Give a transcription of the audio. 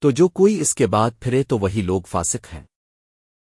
تو جو کوئی اس کے بعد پھرے تو وہی لوگ فاسق ہیں۔